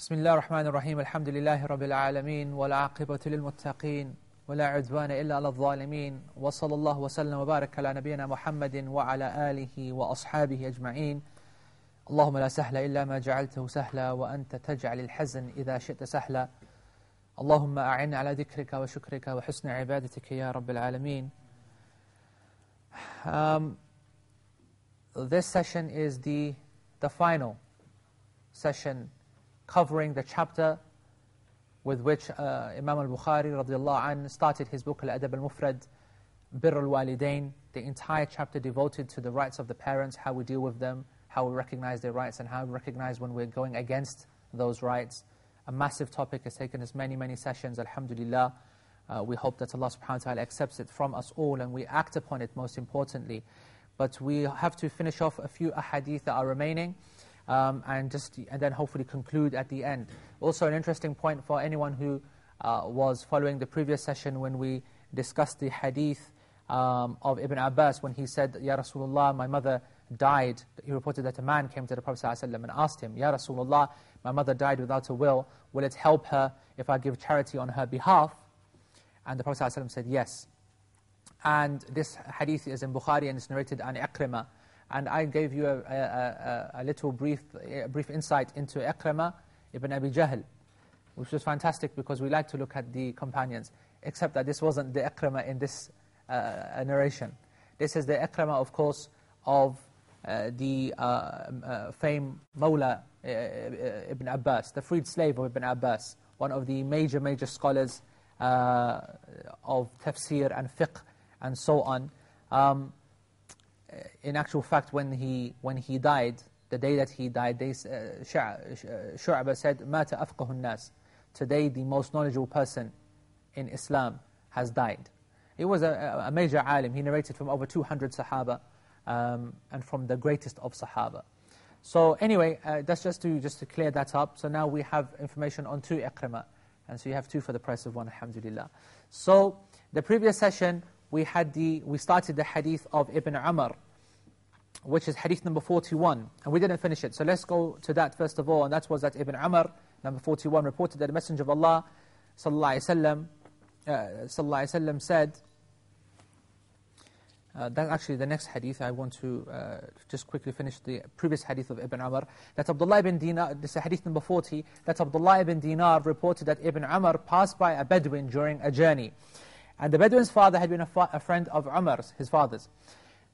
بسم الله الرحمن الرحيم الحمد لله رب العالمين والعاقبة للمتقين ولا عدوان إلا على الظالمين وصلى الله وسلم وبارك على نبينا محمد وعلى آله وأصحابه أجمعين اللهم لا سهل إلا ما جعلته سهلا وأنت تجعل الحزن إذا شئت سهلا اللهم أعن على ذكرك وشكرك وحسن عبادتك يا رب العالمين um, This session is the, the final session covering the chapter with which uh, Imam al-Bukhari radiallahu anh started his book Al-Adab al-Mufrad, Bir al-Walidain, the entire chapter devoted to the rights of the parents, how we deal with them, how we recognize their rights, and how we recognize when we're going against those rights. A massive topic has taken us many, many sessions, alhamdulillah. Uh, we hope that Allah subhanahu wa ta'ala accepts it from us all and we act upon it most importantly. But we have to finish off a few ahadith that are remaining um, and, just, and then hopefully conclude at the end. Also an interesting point for anyone who uh, was following the previous session when we discussed the hadith um, of Ibn Abbas when he said, Ya Rasulullah, my mother died. He reported that a man came to the Prophet ﷺ and asked him, Ya Rasulullah, my mother died without a will. Will it help her if I give charity on her behalf? And the Prophet ﷺ said, yes. And this hadith is in Bukhari and it's narrated an Ikrimah. And I gave you a, a, a, a little brief, brief insight into Ikrimah ibn Abi Jahl, which was fantastic because we like to look at the companions, except that this wasn't the Ikrimah in this uh, narration. This is the Ikrimah, of course, of uh, the uh, uh, famed Mawla uh, Ibn Abbas, the freed slave of Ibn Abbas, one of the major, major scholars uh, of tafsir and fiqh and so on. Um, in actual fact, when he, when he died, the day that he died, they, uh, uh said, مَاتَ أَفْقَهُ النَّاسِ Today, the most knowledgeable person in Islam has died. He was a, a major alim. He narrated from over 200 Sahaba um, and from the greatest of Sahaba. So anyway, uh, that's just to, just to clear that up. So now we have information on two Ikrimah. And so you have two for the price of one, alhamdulillah. So the previous session, we, had the, we started the hadith of Ibn Umar, which is hadith number 41. And we didn't finish it. So let's go to that first of all. And that was that Ibn Umar, number 41, reported that the Messenger of Allah, sallallahu alayhi uh, sallallahu alayhi wasallam said, uh, that's actually the next hadith. I want to uh, just quickly finish the previous hadith of Ibn Umar. That Abdullah ibn Dinar, this is hadith number 40, that Abdullah ibn Dinar reported that Ibn Umar passed by a Bedouin during a journey. And the Bedouin's father had been a, a friend of Umar's, his father's.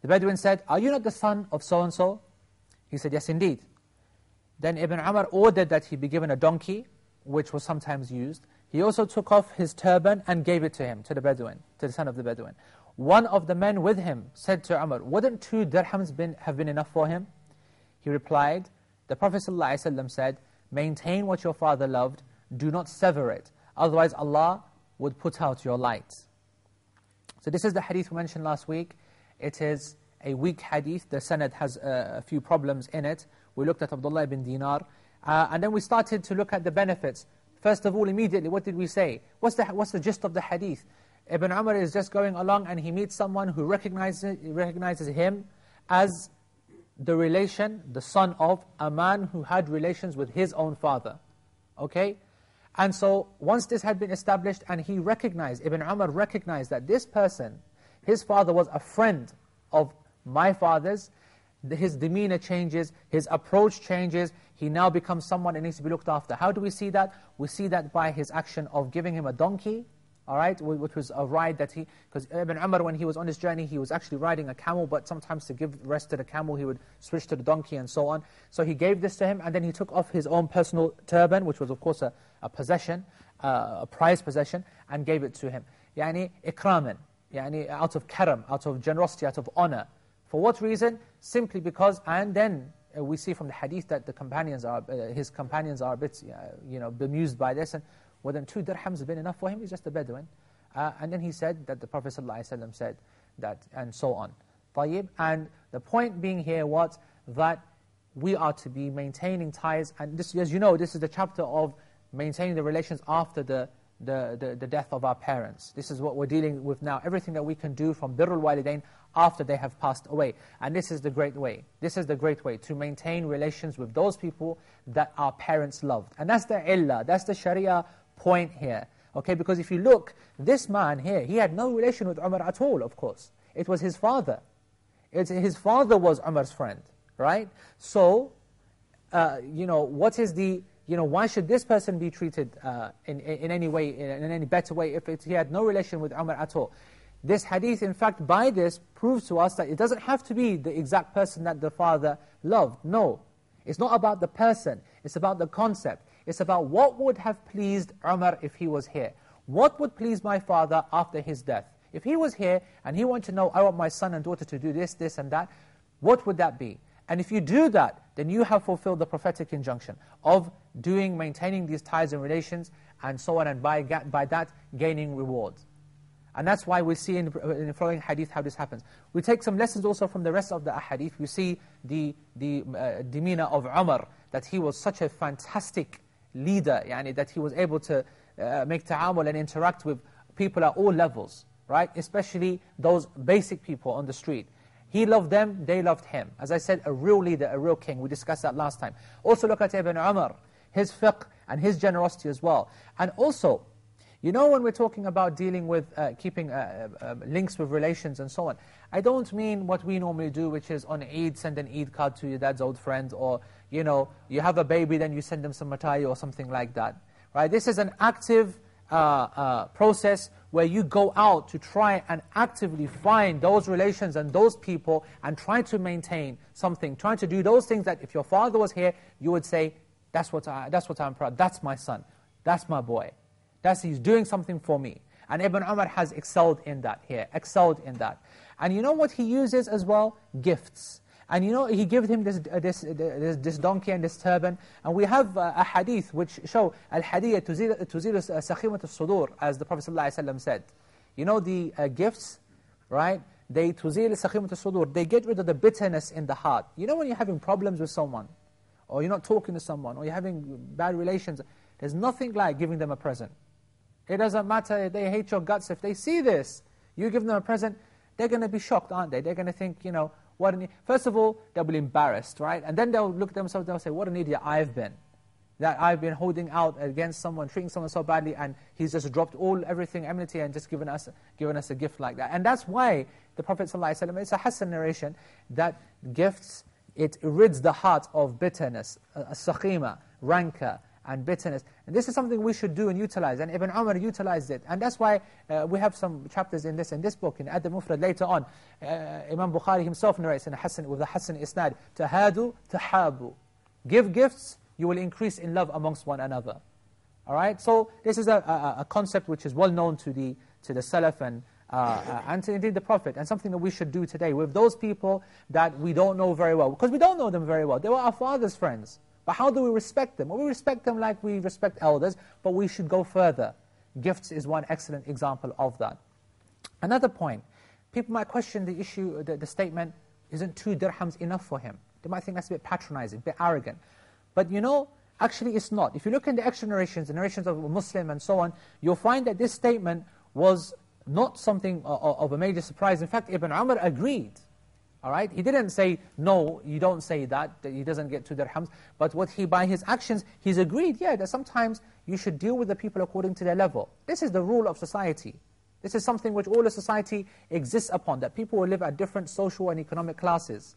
The Bedouin said, are you not the son of so-and-so? He said, yes indeed. Then Ibn Umar ordered that he be given a donkey, which was sometimes used. He also took off his turban and gave it to him, to the Bedouin, to the son of the Bedouin. One of the men with him said to Umar, wouldn't two dirhams been, have been enough for him? He replied, the Prophet ﷺ said, maintain what your father loved, do not sever it, otherwise Allah would put out your light. So this is the hadith we mentioned last week. It is a weak hadith, the sanad has a, a few problems in it. We looked at Abdullah ibn Dinar, Uh, and then we started to look at the benefits. First of all, immediately, what did we say? What's the, what's the gist of the hadith? Ibn Umar is just going along and he meets someone who recognizes, recognizes him as the relation, the son of a man who had relations with his own father. Okay? And so, once this had been established and he recognized, Ibn Umar recognized that this person, his father was a friend of my father's, his demeanor changes, his approach changes, he now becomes someone that needs to be looked after. How do we see that? We see that by his action of giving him a donkey, all right, which was a ride that he, because Ibn Umar, when he was on his journey, he was actually riding a camel, but sometimes to give rest to the camel, he would switch to the donkey and so on. So he gave this to him, and then he took off his own personal turban, which was of course a, a possession, uh, a prized possession, and gave it to him. Yani ikraman, yani out of karam, out of generosity, out of honor. For what reason? Simply because, and then uh, we see from the hadith that the companions are, uh, his companions are a bit, uh, you know, bemused by this, and well then two dirhams have been enough for him, he's just a Bedouin. Uh, and then he said that the Prophet ﷺ said that, and so on. طيب, and the point being here was that we are to be maintaining ties, and this, as you know, this is the chapter of maintaining the relations after the, the, the, the, death of our parents. This is what we're dealing with now. Everything that we can do from birrul walidain after they have passed away. And this is the great way. This is the great way to maintain relations with those people that our parents loved. And that's the illah, that's the sharia point here. Okay, because if you look, this man here, he had no relation with Umar at all, of course. It was his father. It's, his father was Umar's friend, right? So, uh, you know, what is the you know, why should this person be treated uh, in, in any way, in, in any better way, if it, he had no relation with Umar at all? This hadith, in fact, by this, proves to us that it doesn't have to be the exact person that the father loved. No. It's not about the person. It's about the concept. It's about what would have pleased Umar if he was here. What would please my father after his death? If he was here and he wanted to know, I want my son and daughter to do this, this and that, what would that be? And if you do that, then you have fulfilled the prophetic injunction of doing, maintaining these ties and relations, and so on, and by, by that, gaining rewards. And that's why we see in, in the following hadith how this happens. We take some lessons also from the rest of the hadith. We see the, the uh, demeanor of Umar, that he was such a fantastic leader, yani that he was able to uh, make ta'amul and interact with people at all levels, right? Especially those basic people on the street. He loved them, they loved him. As I said, a real leader, a real king. We discussed that last time. Also look at Ibn Umar, his fiqh and his generosity as well. And also, you know when we're talking about dealing with, uh, keeping uh, uh, links with relations and so on, I don't mean what we normally do, which is on Eid, send an Eid card to your dad's old friend, or, you know, you have a baby, then you send them some matai or something like that. Right? This is an active uh, uh, process where you go out to try and actively find those relations and those people and try to maintain something, trying to do those things that if your father was here, you would say, that's what, I, that's what I'm proud, that's my son, that's my boy, that's he's doing something for me. And Ibn Umar has excelled in that here, excelled in that. And you know what he uses as well? Gifts. And you know, he gave him this, uh, this, uh, this, this, donkey and this turban. And we have uh, a hadith which show, Al-hadiyya tuzilu uh, sakhimat al-sudur, as the Prophet ﷺ said. You know the uh, gifts, right? They tuzil sakhimat al-sudur. They get rid of the bitterness in the heart. You know when you're having problems with someone, or you're not talking to someone, or you're having bad relations, there's nothing like giving them a present. It doesn't matter if they hate your guts. If they see this, you give them a present, they're going to be shocked, aren't they? They're going to think, you know, what an, first of all, they'll be embarrassed, right? And then they'll look at themselves, they'll say, what an idiot I've been. That I've been holding out against someone, treating someone so badly, and he's just dropped all, everything, enmity, and just given us, given us a gift like that. And that's why the Prophet ﷺ, it's a Hassan narration, that gifts, it rids the heart of bitterness, a, sakhima, rancor, and bitterness. And this is something we should do and utilize. And Ibn Umar utilized it. And that's why uh, we have some chapters in this in this book, in Adab Mufrad later on. Uh, Imam Bukhari himself narrates in Hassan, with the Hassan Isnad, Tahadu, Tahabu. Give gifts, you will increase in love amongst one another. All right? So this is a, a, a concept which is well known to the, to the Salaf and, uh, uh, and to indeed the Prophet, and something that we should do today with those people that we don't know very well. Because we don't know them very well. They were our father's friends. But how do we respect them? Well, we respect them like we respect elders, but we should go further. Gifts is one excellent example of that. Another point, people might question the issue, the, the statement, isn't two dirhams enough for him? They might think that's a bit patronizing, a bit arrogant. But you know, Actually, it's not. If you look in the extra narrations, the narrations of Muslim and so on, you'll find that this statement was not something of a major surprise. In fact, Ibn Umar agreed. All right? He didn't say, no, you don't say that, that he doesn't get two dirhams. But what he, by his actions, he's agreed, yeah, that sometimes you should deal with the people according to their level. This is the rule of society. This is something which all of society exists upon, that people will live at different social and economic classes.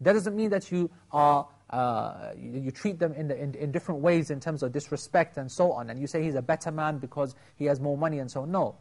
That doesn't mean that you are uh, you, you, treat them in, the, in, in, different ways in terms of disrespect and so on, and you say he's a better man because he has more money and so on. No.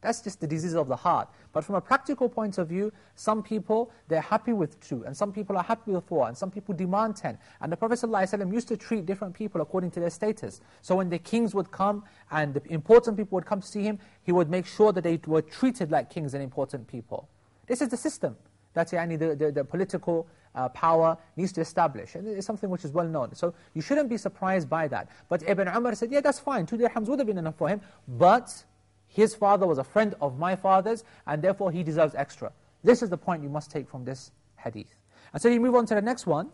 That's just the disease of the heart. But from a practical point of view, some people, they're happy with two, and some people are happy with four, and some people demand ten. And the Prophet ﷺ used to treat different people according to their status. So when the kings would come, and the important people would come to see him, he would make sure that they were treated like kings and important people. This is the system that yani, the, the, the political uh, power needs to establish. And it's something which is well known. So you shouldn't be surprised by that. But Ibn Umar said, yeah, that's fine. Two dirhams would have been enough for him. But his father was a friend of my father's, and therefore he deserves extra. This is the point you must take from this hadith. And so you move on to the next one.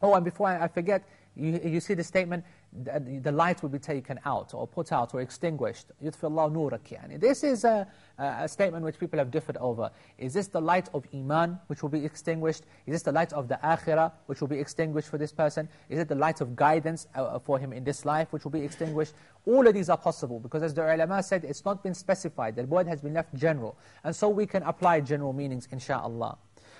Oh, and before I, forget, you, you see the statement, the, the light will be taken out, or put out, or extinguished. يُطْفِ اللَّهُ نُورَكِ يعني. This is a, a, statement which people have differed over. Is this the light of Iman, which will be extinguished? Is this the light of the Akhirah, which will be extinguished for this person? Is it the light of guidance uh, for him in this life, which will be extinguished? All of these are possible, because as the ulama said, it's not been specified. The word has been left general. And so we can apply general meanings, inshaAllah.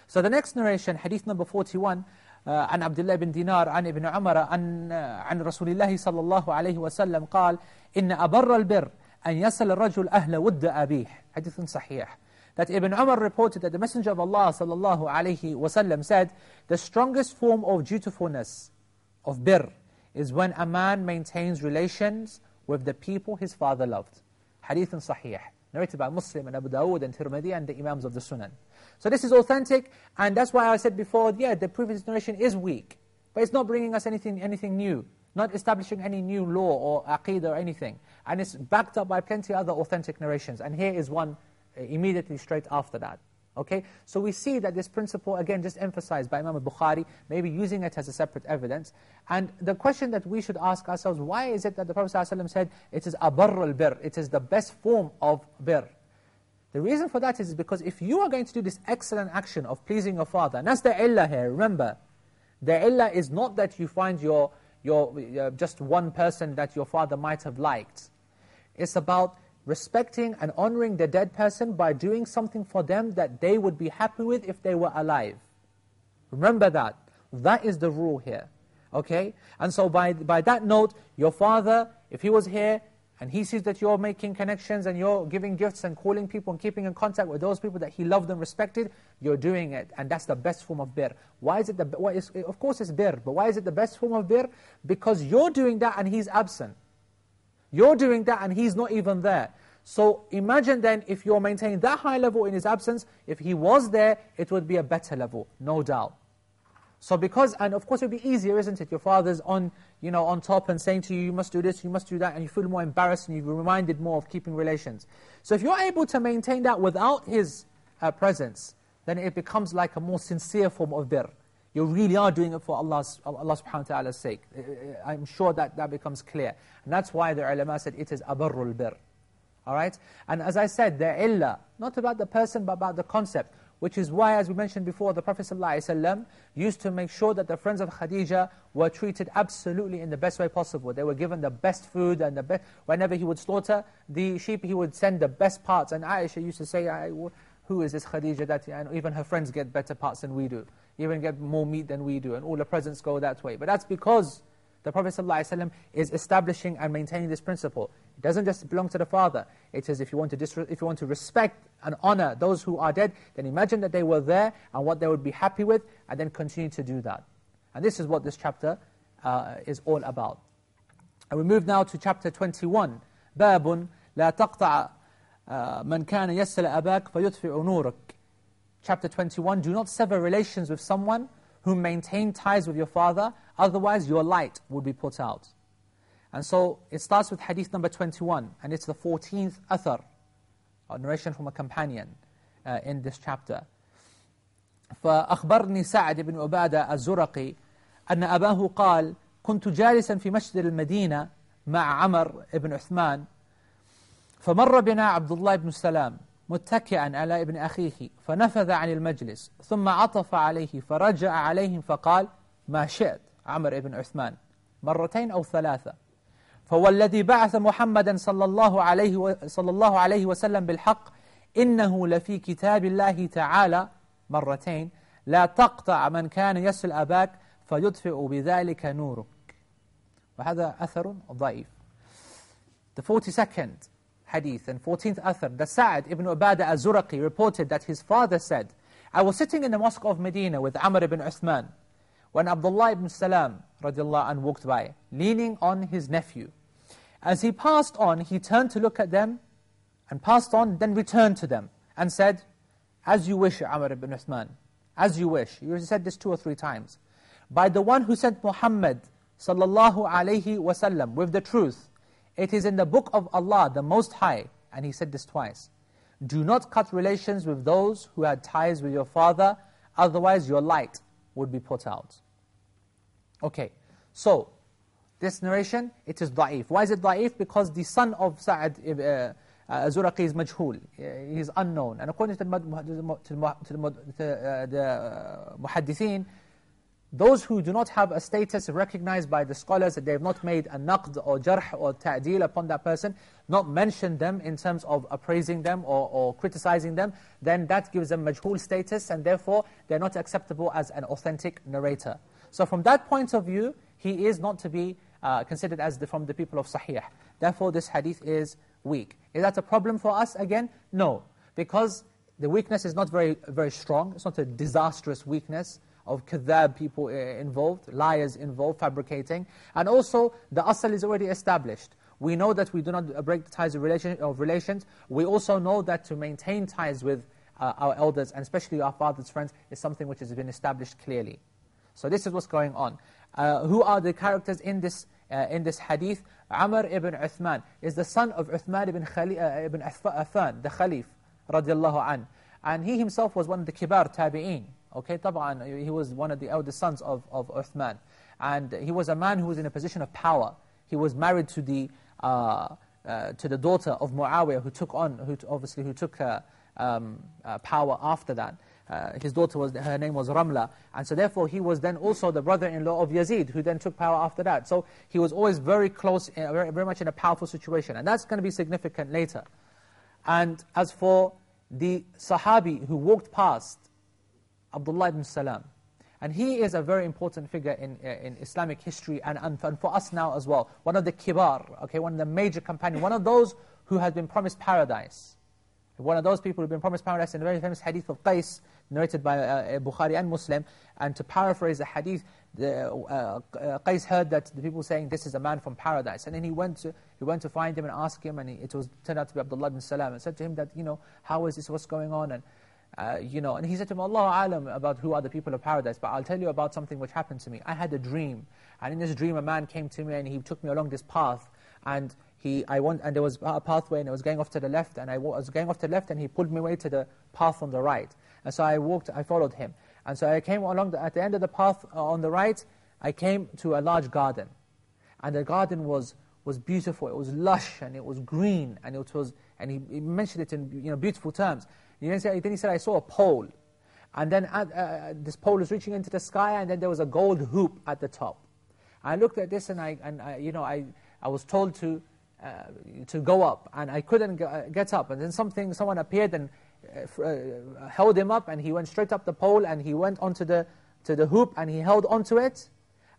So the next narration, hadith number 41, عن عبد الله بن دينار عن ابن عمر عن, عن رسول الله صلى الله عليه وسلم قال إن أبر البر أن يصل الرجل أهل ود أبيه حديث صحيح that Ibn Umar reported that the Messenger of Allah صلى الله عليه وسلم said the strongest form of dutifulness of bir is when a man maintains relations with the people his father loved hadith صحيح narrated by Muslim and Abu Dawud and Tirmidhi and the Imams of the Sunan So this is authentic, and that's why I said before, yeah, the previous narration is weak. But it's not bringing us anything, anything new, not establishing any new law or aqidah or anything. And it's backed up by plenty of other authentic narrations. And here is one uh, immediately straight after that. Okay, so we see that this principle, again, just emphasized by Imam al-Bukhari, maybe using it as a separate evidence. And the question that we should ask ourselves, why is it that the Prophet ﷺ said, it is abarr al-bir, it is the best form of bir. The reason for that is because if you are going to do this excellent action of pleasing your father, and that's the illah here, remember, the illah is not that you find your, your uh, just one person that your father might have liked. It's about respecting and honoring the dead person by doing something for them that they would be happy with if they were alive. Remember that. That is the rule here. Okay? And so by, by that note, your father, if he was here, and he sees that you're making connections and you're giving gifts and calling people and keeping in contact with those people that he loved and respected, you're doing it. And that's the best form of bir. Why is it the, of course it's bir, but why is it the best form of bir? Because you're doing that and he's absent. You're doing that and he's not even there. So imagine then if you're maintaining that high level in his absence, if he was there, it would be a better level, no doubt. So because, and of course it would be easier, isn't it? Your father's on, you know, on top and saying to you, you must do this, you must do that, and you feel more embarrassed and you're reminded more of keeping relations. So if you're able to maintain that without his uh, presence, then it becomes like a more sincere form of bir. You really are doing it for Allah's, Allah subhanahu wa ta'ala's sake. I'm sure that that becomes clear. And that's why the ulama said it is abarrul bir. All right? And as I said, the illah, not about the person, but about the concept. Which is why, as we mentioned before, the Prophet ﷺ used to make sure that the friends of Khadija were treated absolutely in the best way possible. They were given the best food, and the best. whenever he would slaughter the sheep, he would send the best parts. And Aisha used to say, who is this Khadija that, and even her friends get better parts than we do. Even get more meat than we do, and all the presents go that way. But that's because the Prophet ﷺ is establishing and maintaining this principle. It doesn't just belong to the father. It says if you want to, if you want to respect and honor those who are dead, then imagine that they were there and what they would be happy with, and then continue to do that. And this is what this chapter uh, is all about. And we move now to chapter 21. باب لا تقطع من كان يسل أباك فيطفئ نورك. Chapter 21, do not sever relations with someone who maintain ties with your father, otherwise your light would be put out. And so it starts with hadith number 21, and it's the 14th athar, a narration from a companion uh, in this chapter. فأخبرني سعد بن عبادة الزرقي أن أباه قال كنت جالسا في مسجد المدينة مع عمر بن عثمان فمر بنا عبد الله بن السلام متكئا على ابن أخيه فنفذ عن المجلس ثم عطف عليه فرجع عليهم فقال ما شئت عمر بن عثمان. مرتين أو ثلاثة. فهو الذي بعث محمدا صلى الله عليه و... صلى الله عليه وسلم بالحق إنه لفي كتاب الله تعالى. مرتين لا تقطع من كان يسل أباك فيدفئ بذلك نورك. وهذا أثر ضعيف. The 42nd hadith and 14th athar that Sa'ad ibn Ubadah al-Zuraqi reported that his father said, I was sitting in the mosque of Medina with Amr ibn Uthman when Abdullah ibn Salam radiallahu anh, walked by, leaning on his nephew. As he passed on, he turned to look at them and passed on, then returned to them and said, As you wish, Amr ibn Uthman, as you wish. He said this two or three times. By the one who sent Muhammad sallallahu alayhi wasallam with the truth, it is in the book of Allah, the Most High, and he said this twice. Do not cut relations with those who had ties with your father, otherwise your light would be put out. Okay, so this narration, it is da'if. Why is it da'if? Because the son of Sa'ad uh, uh, Zuraqi is majhul. He is unknown. And according to the, to the, to the, to uh, the uh, muhaddithin, those who do not have a status recognized by the scholars that they have not made a naqd or jarh or ta'dil upon that person, not mentioned them in terms of appraising them or, or criticizing them, then that gives them majhul status and therefore they're not acceptable as an authentic narrator. So from that point of view, he is not to be uh, considered as the, from the people of Sahih. Therefore this hadith is weak. Is that a problem for us again? No, because the weakness is not very, very strong. It's not a disastrous weakness of kadhab people uh, involved, liars involved, fabricating. And also, the asal is already established. We know that we do not break the ties of, relation, of relations. We also know that to maintain ties with uh, our elders, and especially our father's friends, is something which has been established clearly. So this is what's going on. Uh, who are the characters in this, uh, in this hadith? Amr ibn Uthman is the son of Uthman ibn, Khali, uh, ibn Affan, the Khalif, radiallahu an. And he himself was one of the kibar tabi'een. Okay, طبعا, he was one of the eldest sons of, of Uthman. And he was a man who was in a position of power. He was married to the, uh, uh, to the daughter of Muawiyah, who took on, who obviously who took uh, um, uh, power after that. Uh, his daughter was, her name was Ramla. And so therefore he was then also the brother-in-law of Yazid, who then took power after that. So he was always very close, uh, very, very much in a powerful situation. And that's going to be significant later. And as for the Sahabi who walked past Abdullah ibn Salam. And he is a very important figure in, uh, in Islamic history and, and, for us now as well. One of the kibar, okay, one of the major companions, one of those who has been promised paradise. One of those people who have been promised paradise in the very famous hadith of Qais, narrated by uh, Bukhari and Muslim. And to paraphrase the hadith, the, uh, uh, Qais heard that the people saying, this is a man from paradise. And then he went to, he went to find him and ask him, and he, it was turned out to be Abdullah ibn Salam, and said to him that, you know, how is this, what's going on? And uh, you know, and he said to him, Allah alam about who are the people of paradise, but I'll tell you about something which happened to me. I had a dream, and in this dream a man came to me and he took me along this path, and he, I went, and there was a pathway and it was going off to the left, and I was going off to the left and he pulled me away to the path on the right. And so I walked, I followed him. And so I came along, the, at the end of the path uh, on the right, I came to a large garden. And the garden was, was beautiful, it was lush and it was green, and it was, and he, he mentioned it in you know, beautiful terms. Then he said, I saw a pole. And then uh, uh, this pole was reaching into the sky, and then there was a gold hoop at the top. I looked at this, and I, and I, you know, I, I was told to, uh, to go up, and I couldn't uh, get up. And then something, someone appeared and uh, uh, held him up, and he went straight up the pole, and he went onto the, to the hoop, and he held onto it,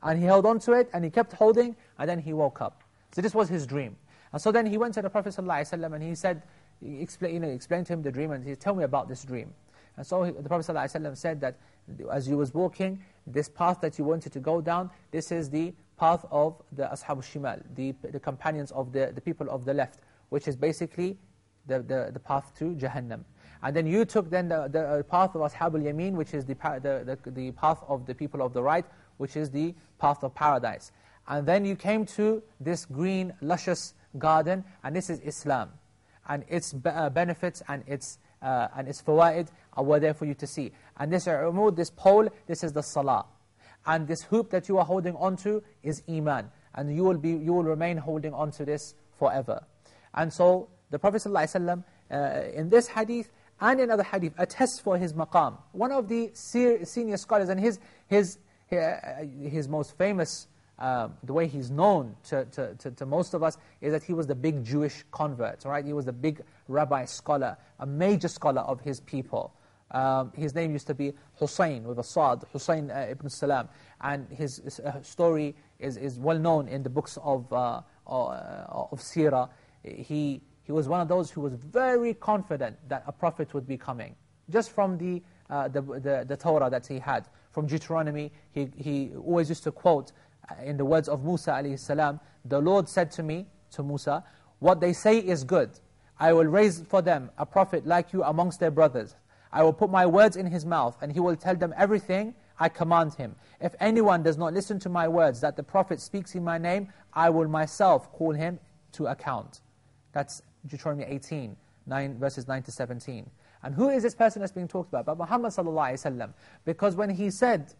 and he held onto it, and he kept holding, and then he woke up. So this was his dream. And so then he went to the Prophet ﷺ, and he said, explain, you know, explain to him the dream and he said, tell me about this dream. And so he, the Prophet ﷺ said that as you was walking, this path that you wanted to go down, this is the path of the Ashab al-Shimal, the, the companions of the, the people of the left, which is basically the, the, the path to Jahannam. And then you took then the, the path of Ashab al-Yamin, which is the, the, the, the path of the people of the right, which is the path of paradise. And then you came to this green, luscious garden, and this is Islam and its uh, benefits and its, uh, and its fawaid are there for you to see. And this umud, this pole, this is the salah. And this hoop that you are holding onto is Iman. And you will, be, you will remain holding onto this forever. And so the Prophet ﷺ, uh, in this hadith and in other hadith, attests for his maqam. One of the senior scholars, and his, his, his most famous, uh, the way he's known to, to, to, to, most of us, is that he was the big Jewish convert, right? He was the big rabbi scholar, a major scholar of his people. Um, his name used to be Hussein, with a Sad, Hussein uh, ibn Salam. And his, his uh, story is, is well known in the books of, uh, uh of Sirah. He, he was one of those who was very confident that a prophet would be coming. Just from the, uh, the, the, the, Torah that he had. From Deuteronomy, he, he always used to quote, uh, in the words of Musa alayhi the Lord said to me, to Musa, what they say is good. I will raise for them a prophet like you amongst their brothers. I will put my words in his mouth, and he will tell them everything I command him. If anyone does not listen to my words, that the Prophet speaks in my name, I will myself call him to account. That's Deuteronomy 18, 9, verses 9 to 17. And who is this person that's being talked about? But Muhammad sallallahu alaihi wasallam. Because when he said,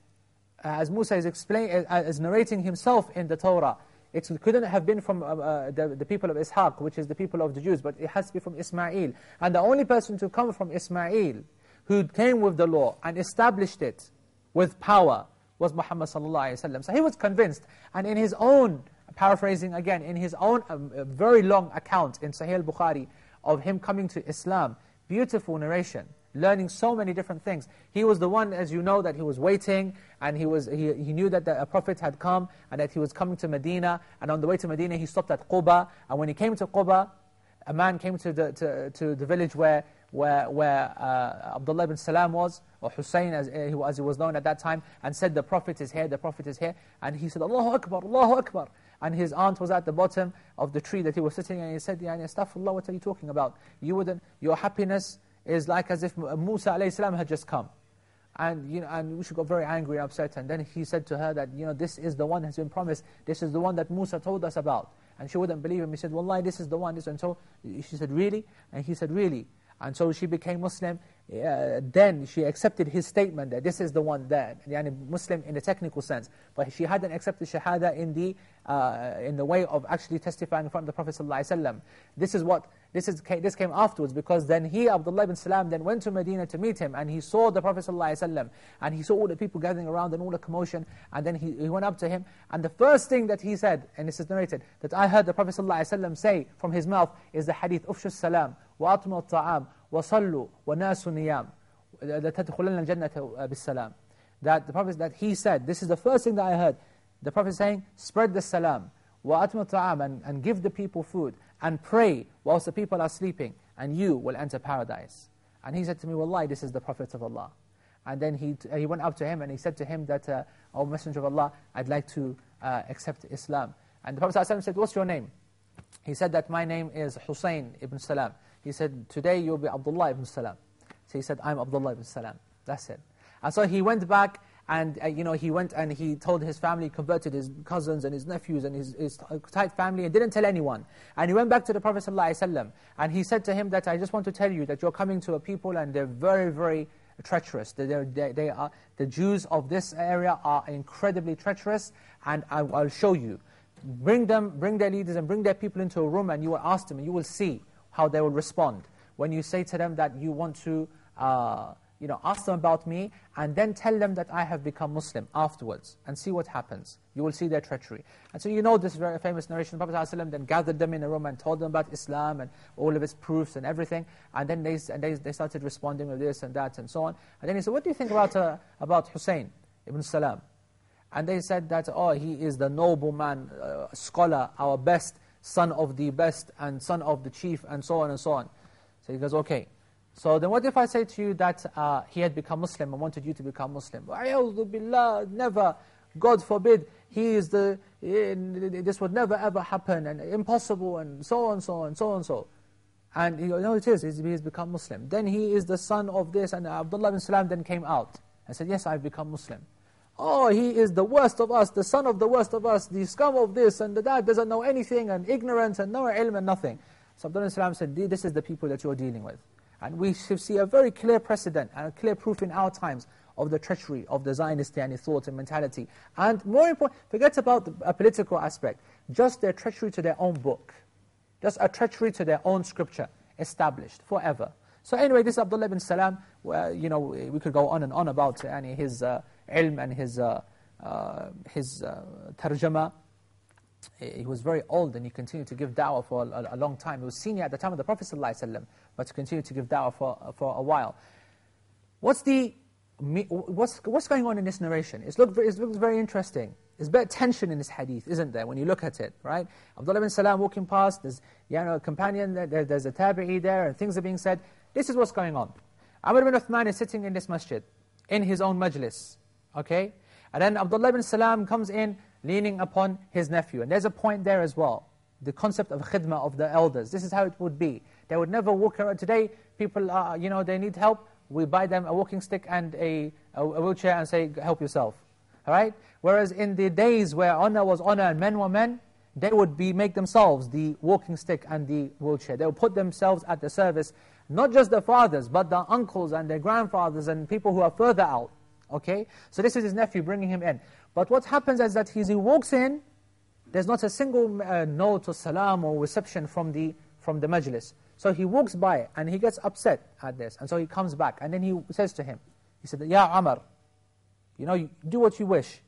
as Musa is, explain, uh, is narrating himself in the Torah, it couldn't have been from uh, uh, the, the, people of Ishaq, which is the people of the Jews, but it has to be from Ismail. And the only person to come from Ismail who came with the law and established it with power was Muhammad sallallahu alaihi wasallam. So he was convinced, and in his own, paraphrasing again, in his own um, very long account in Sahih al-Bukhari of him coming to Islam, beautiful narration, learning so many different things. He was the one, as you know, that he was waiting, and he, was, he, he knew that the, a prophet had come, and that he was coming to Medina, and on the way to Medina he stopped at Quba, and when he came to Quba, a man came to the, to, to the village where where, where uh, Abdullah ibn Salam was, or Hussein as, uh, as he was known at that time, and said, the Prophet is here, the Prophet is here. And he said, Allahu Akbar, Allahu Akbar. And his aunt was at the bottom of the tree that he was sitting and he said, Yani, Astaghfirullah, what are you talking about? You wouldn't, your happiness is like as if Musa salam had just come. And, you know, and she got very angry and upset. And then he said to her that, you know, this is the one that has been promised. This is the one that Musa told us about. And she wouldn't believe him. He said, Wallahi, this is the one. This. And so she said, really? And he said, really? And so she became Muslim Uh, then she accepted his statement that this is the one that, yani Muslim in the technical sense. But she hadn't accepted Shahada in the, uh, in the way of actually testifying in front of the Prophet ﷺ. This is what, this, is, this came afterwards because then he, Abdullah ibn Salam, then went to Medina to meet him and he saw the Prophet ﷺ and he saw all the people gathering around and all the commotion and then he, he went up to him and the first thing that he said, and this is narrated, that I heard the Prophet ﷺ say from his mouth is the hadith, Ufshu salam, وأطموا الطعام وصلوا وناس نيام لتدخلن الجنة بالسلام that the Prophet that he said this is the first thing that I heard the Prophet saying spread the salam وأطموا الطعام and, and give the people food and pray whilst the people are sleeping and you will enter paradise and he said to me wallahi this is the Prophet of Allah and then he, he went up to him and he said to him that uh, O Messenger of Allah I'd like to uh, accept Islam and the Prophet ﷺ said what's your name he said that my name is Hussein ibn Salam he said, today you'll be Abdullah ibn Salam. So he said, I'm Abdullah ibn Salam. That's it. And so he went back and uh, you know he went and he told his family, converted his cousins and his nephews and his, his tight family and didn't tell anyone. And he went back to the Prophet ﷺ and he said to him that I just want to tell you that you're coming to a people and they're very, very treacherous. They're, they, they are, the Jews of this area are incredibly treacherous and I, I'll show you. Bring them, bring their leaders and bring their people into a room and you will ask them and you will see how they will respond. When you say to them that you want to uh, you know, ask them about me, and then tell them that I have become Muslim afterwards, and see what happens. You will see their treachery. And so you know this very famous narration, the Prophet ﷺ then gathered them in a room and told them about Islam and all of its proofs and everything, and then they, and they, they started responding with this and that and so on. And then he said, what do you think about, uh, about Hussein ibn Salam? And they said that, oh, he is the noble man, uh, scholar, our best, son of the best and son of the chief and so on and so on. So he goes, okay. So then what if I say to you that uh, he had become Muslim and wanted you to become Muslim? billah, never, God forbid, he is the, this would never ever happen and impossible and so on, so on, so on, so. And you know it is, he has become Muslim. Then he is the son of this and Abdullah bin Salam then came out and said, yes, I've become Muslim oh, he is the worst of us, the son of the worst of us, the scum of this and the that, doesn't know anything, and ignorance, and no ilm and nothing. So Abdullah Salam said, this is the people that you're dealing with. And we should see a very clear precedent and a clear proof in our times of the treachery of the Zionist yani, thought and mentality. And more important, forget about the, a political aspect, just their treachery to their own book. Just a treachery to their own scripture, established forever. So anyway, this Abdullah ibn Salam, you know, we could go on and on about yani, his uh, ilm and his, uh, uh, his uh, tarjama. He was very old and he continued to give da'wah for a, a, long time. He was senior at the time of the Prophet ﷺ, but to continue to give da'wah for, for a while. What's, the, what's, what's going on in this narration? It's looked, it looks very interesting. There's a bit tension in this hadith, isn't there, when you look at it, right? Abdullah bin Salam walking past, there's you know, a companion, there, there's a tabi'i there, and things are being said. This is what's going on. Amr bin Uthman is sitting in this masjid, in his own majlis, okay? And then Abdullah bin Salam comes in, leaning upon his nephew. And there's a point there as well, the concept of khidmah of the elders. This is how it would be. They would never walk around. Today, people, are, you know, they need help. We buy them a walking stick and a, a, wheelchair and say, help yourself. All right? Whereas in the days where honor was honor and men were men, they would be make themselves the walking stick and the wheelchair. They would put themselves at the service, not just their fathers, but their uncles and their grandfathers and people who are further out. Okay? So this is his nephew bringing him in. But what happens is that he walks in, there's not a single uh, note or salam or reception from the, from the majlis. So he walks by and he gets upset at this. And so he comes back and then he says to him, he said, Ya Amr, you know, do what you wish.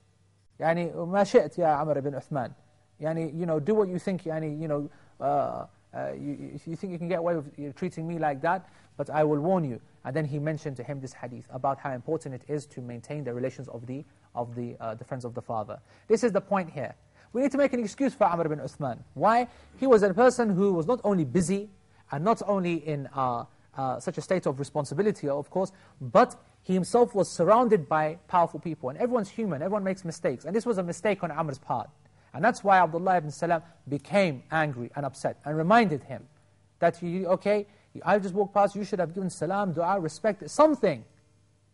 يعني ما شئت يا عمر ibn Uthman. يعني, you know, do what you think, يعني, you know, uh, uh, you, you think you can get away with treating me like that, but I will warn you. And then he mentioned to him this hadith about how important it is to maintain the relations of the, of the, uh, the friends of the father. This is the point here. We need to make an excuse for Amr ibn Uthman. Why? He was a person who was not only busy, and not only in uh, uh, such a state of responsibility, of course, but he himself was surrounded by powerful people. And everyone's human, everyone makes mistakes. And this was a mistake on Amr's part. And that's why Abdullah ibn Salam became angry and upset and reminded him that, you, okay, I just walked past, you should have given salam, dua, respect, something.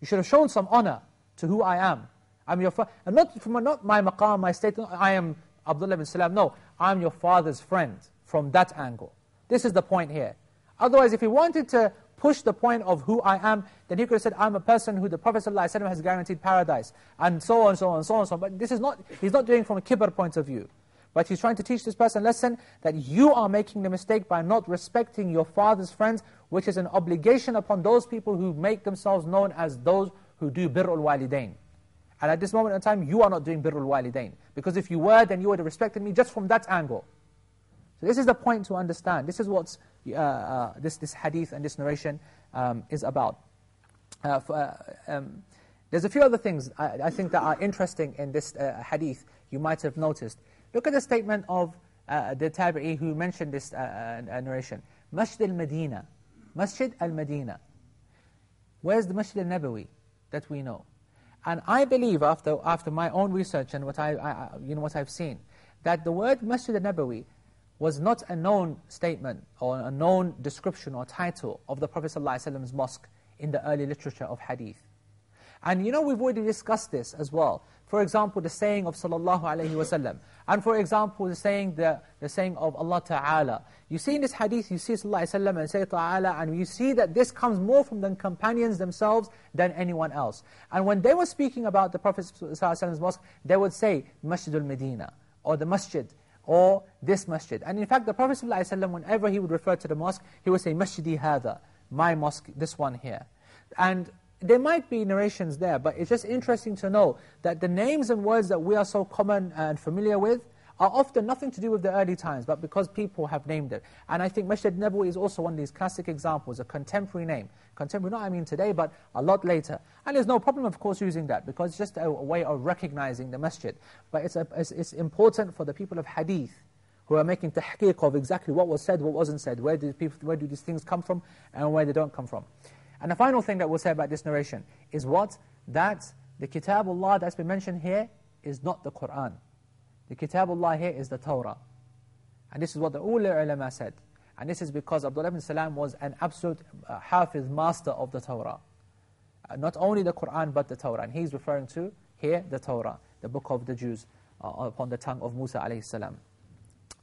You should have shown some honor to who I am. I'm your father. And not from not my maqam, my state, I am Abdullah ibn Salam. No, I'm your father's friend from that angle. This is the point here. Otherwise, if he wanted to push the point of who I am, then he could have said, I'm a person who the Prophet ﷺ has guaranteed paradise, and so on, so on, so on, so on. But this is not, he's not doing from a kibr point of view. But he's trying to teach this person lesson that you are making the mistake by not respecting your father's friends, which is an obligation upon those people who make themselves known as those who do birrul walidain. And at this moment in time, you are not doing birrul walidain. Because if you were, then you would have respected me just from that angle. So this is the point to understand. This is what uh, uh, this, this hadith and this narration um, is about. Uh, for, uh, um, there's a few other things I, I, think that are interesting in this uh, hadith you might have noticed. Look at the statement of uh, the tabi'i who mentioned this narration. Masjid al-Madina. Masjid al-Madinah. Where's the Masjid al-Nabawi that we know? And I believe, after, after my own research and what, I, I, you know, what I've seen, that the word Masjid al-Nabawi was not a known statement or a known description or title of the Prophet ﷺ's mosque in the early literature of hadith. And you know, we've already discussed this as well. For example, the saying of sallallahu alayhi wasallam. And for example, the saying, the, the saying of Allah Ta'ala. You see in this hadith, you see sallallahu alayhi wasallam and say Ta'ala, and you see that this comes more from the companions themselves than anyone else. And when they were speaking about the Prophet ﷺ's mosque, they would say, Masjidul Medina, or the masjid, or this masjid. And in fact, the Prophet ﷺ, whenever he would refer to the mosque, he would say, Masjidi hada, my mosque, this one here. And there might be narrations there, but it's just interesting to know that the names and words that we are so common and familiar with are often nothing to do with the early times, but because people have named it. And I think Masjid Nabawi is also one of these classic examples, a contemporary name. Contemporary, not I mean today, but a lot later. And there's no problem, of course, using that, because it's just a, a way of recognizing the masjid. But it's, a, it's, it's important for the people of hadith, who are making tahqiq of exactly what was said, what wasn't said, where do, people, where do these things come from, and where they don't come from. And the final thing that we'll say about this narration is what? That the Kitabullah that's been mentioned here is not the Qur'an. The Kitabullah here is the Torah. And this is what the Ula ulama said. And this is because Abdullah ibn Salam was an absolute uh, hafiz, master of the Torah. Uh, not only the Qur'an, but the Torah. And he's referring to here the Torah, the book of the Jews, uh, upon the tongue of Musa alayhi salam.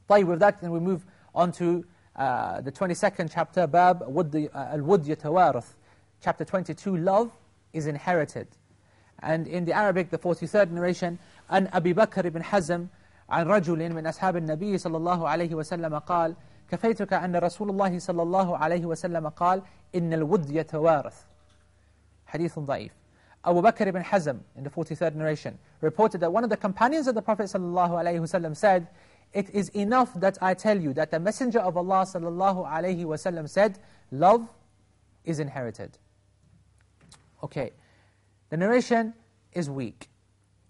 with that, then we move on to uh, the 22nd chapter, Bab, uh, Al-Wud Yatawarith, chapter 22, love is inherited. And in the Arabic, the 43rd narration, أن أبي بكر بن حزم عن رجل من أصحاب النبي صلى الله عليه وسلم قال كفيتك أن رسول الله صلى الله عليه وسلم قال إن الود يتوارث حديث ضعيف Abu Bakr ibn Hazm, in the 43rd narration, reported that one of the companions of the Prophet ﷺ said, It is enough that I tell you that the Messenger of Allah ﷺ said, Love is inherited. Okay, the narration is weak.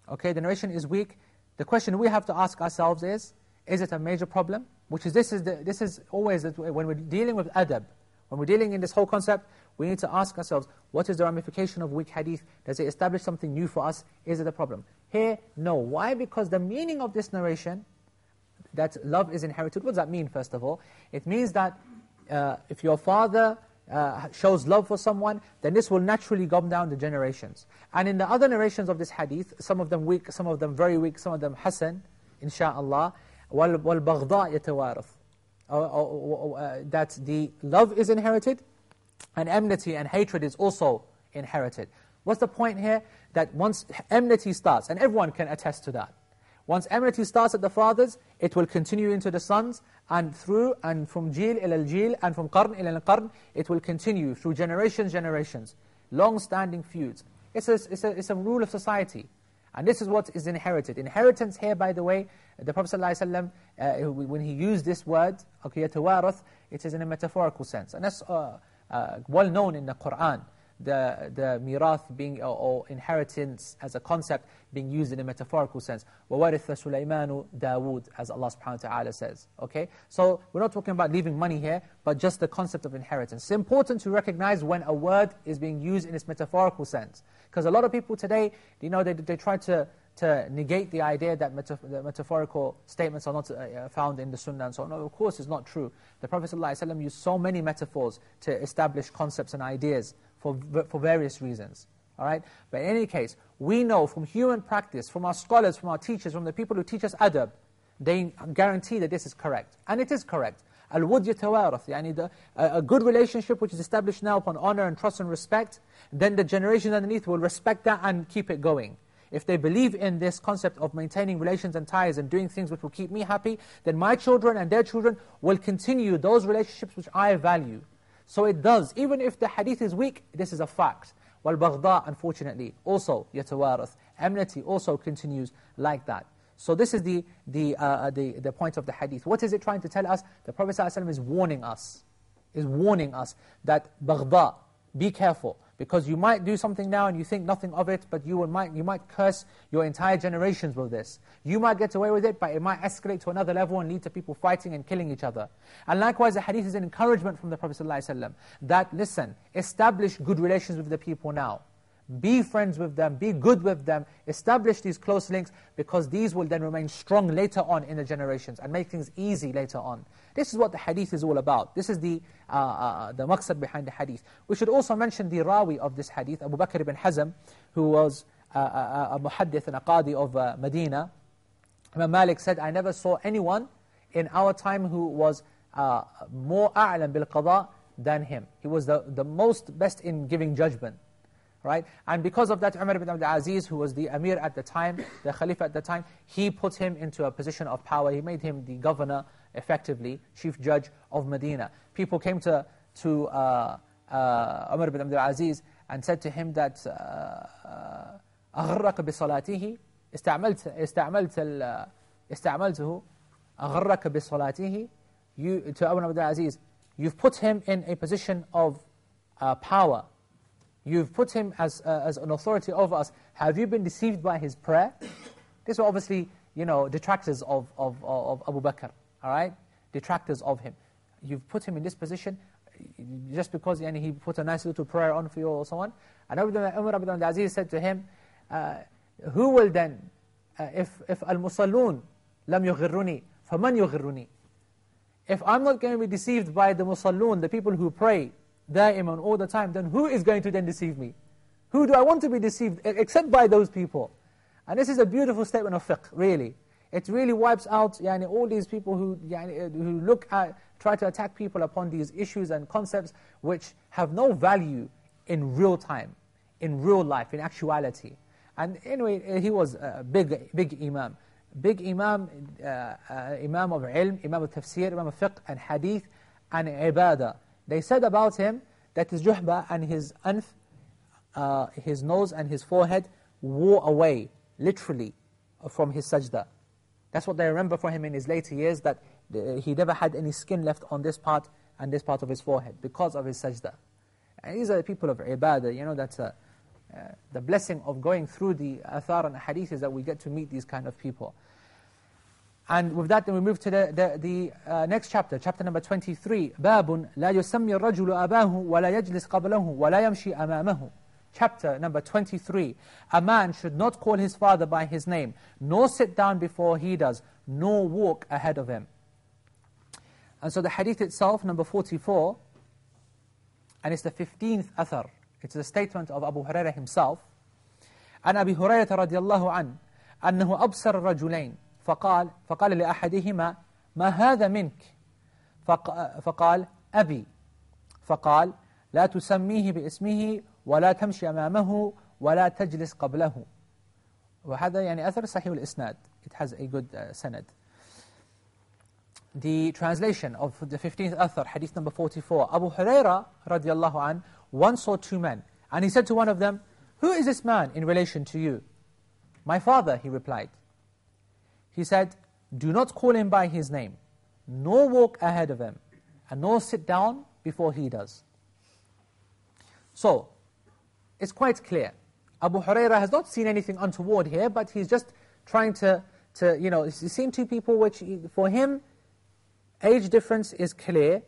Okay, the narration is weak. the question we have to ask ourselves is, is it a major problem? Which is, this is, the, this is always, when we're dealing with adab, when we're dealing in this whole concept, we need to ask ourselves, what is the ramification of weak hadith? Does it establish something new for us? Is it a problem? Here, no. Why? Because the meaning of this narration, that love is inherited, what does that mean, first of all? It means that uh, if your father uh, shows love for someone, then this will naturally go down the generations. And in the other narrations of this hadith, some of them weak, some of them very weak, some of them hasan, insha'Allah, وَالْبَغْضَاء يَتَوَارَث uh, That the love is inherited, and enmity and hatred is also inherited. What's the point here? That once enmity starts, and everyone can attest to that, once enmity starts at the fathers, it will continue into the sons, and through, and from jil ila jil, and from qarn ila qarn, it will continue through generations, generations. Long-standing feuds. It's a, it's, a, it's a rule of society. And this is what is inherited. Inheritance here, by the way, the Prophet ﷺ, uh, when he used this word, okay, it is in a metaphorical sense. And that's uh, uh, well known in the Qur'an, the, the mirath being, or, or, inheritance as a concept being used in a metaphorical sense. وَوَرِثَ سُلَيْمَانُ دَاوُودَ As Allah subhanahu wa ta'ala says. Okay? So we're not talking about leaving money here, but just the concept of inheritance. It's important to recognize when a word is being used in its metaphorical sense. Because a lot of people today, you know, they, they try to to negate the idea that, metaf that metaphorical statements are not uh, found in the Sunnah and so on. No, of course, it's not true. The Prophet ﷺ used so many metaphors to establish concepts and ideas for, for various reasons. All right? But in any case, we know from human practice, from our scholars, from our teachers, from the people who teach us adab, they guarantee that this is correct. And it is correct. Al-wud yatawarath, yani the, a, a good relationship which is established now upon honor and trust and respect, then the generations underneath will respect that and keep it going if they believe in this concept of maintaining relations and ties and doing things which will keep me happy, then my children and their children will continue those relationships which I value. So it does, even if the hadith is weak, this is a fact. While baghda', unfortunately, also yatawarith. Enmity also continues like that. So this is the, the, uh, uh, the, the point of the hadith. What is it trying to tell us? The Prophet ﷺ is warning us, is warning us that baghda', be careful. Because you might do something now and you think nothing of it, but you might, you might curse your entire generations with this. You might get away with it, but it might escalate to another level and lead to people fighting and killing each other. And likewise, the hadith is an encouragement from the Prophet ﷺ that, listen, establish good relations with the people now. Be friends with them, be good with them, establish these close links, because these will then remain strong later on in the generations and make things easy later on. This is what the hadith is all about. This is the, uh, uh, the maqsad behind the hadith. We should also mention the rawi of this hadith, Abu Bakr ibn Hazm, who was uh, uh a muhaddith and a qadi of uh, Medina. Imam Malik said, I never saw anyone in our time who was uh, more a'lam bil qada than him. He was the, the most best in giving judgment. Right? And because of that, Umar ibn Abdul Aziz, who was the Amir at the time, the Khalifa at the time, he put him into a position of power. He made him the governor effectively chief judge of Medina. People came to, to uh, uh, Umar ibn Abdul Aziz and said to him that أغرك بصلاته استعملت استعملت استعملته أغرك بصلاته you, to Umar ibn Abdul Aziz you've put him in a position of uh, power you've put him as, uh, as an authority over us have you been deceived by his prayer these were obviously you know detractors of, of, of Abu Bakr all right, detractors of him. You've put him in this position just because yani, he put a nice little prayer on for you or so on. And Umar ibn Aziz said to him, uh, who will then, uh, if, if al-musallun lam yughirruni, faman yughirruni? If I'm not going to be deceived by the musallun, the people who pray, da'iman all the time, then who is going to then deceive me? Who do I want to be deceived except by those people? And this is a beautiful statement of fiqh, really. It really wipes out yani, all these people who, yani, uh, who look at, try to attack people upon these issues and concepts which have no value in real time, in real life, in actuality. And anyway, he was a big, big imam. Big imam, uh, uh, imam of ilm, imam of tafsir, imam of fiqh, and hadith, and ibadah. They said about him that his juhba and his anf, uh, his nose and his forehead wore away, literally, from his sajda. That's what they remember from him in his later years, that he never had any skin left on this part and this part of his forehead because of his sajda. And these are the people of ibadah, you know, that's uh, uh, the blessing of going through the athar and hadith is that we get to meet these kind of people. And with that, then we move to the, the, the uh, next chapter, chapter number 23. باب لا يسمي الرجل أباه ولا يجلس قبله ولا يمشي أمامه. Chapter number 23. A man should not call his father by his name, nor sit down before he does, nor walk ahead of him. And so the hadith itself, number 44, and it's the 15th athar. It's a statement of Abu Hurairah himself. عن أبي هريرة رضي الله عنه أنه أبصر الرجلين فقال فقال لأحدهما ما هذا منك فقال أبي فقال لا تسميه باسمه ولا تمشي أمامه ولا تجلس قبله وهذا يعني أثر صحيح الإسناد it has a good uh, sanad the translation of the 15th Athar, hadith number 44. Abu Huraira radiallahu an once saw two men, and he said to one of them, Who is this man in relation to you? My father, he replied. He said, Do not call him by his name, nor walk ahead of him, and nor sit down before he does. So, it's quite clear. Abu Huraira has not seen anything untoward here, but he's just trying to, to you know, he's seen two people which, for him, age difference is clear,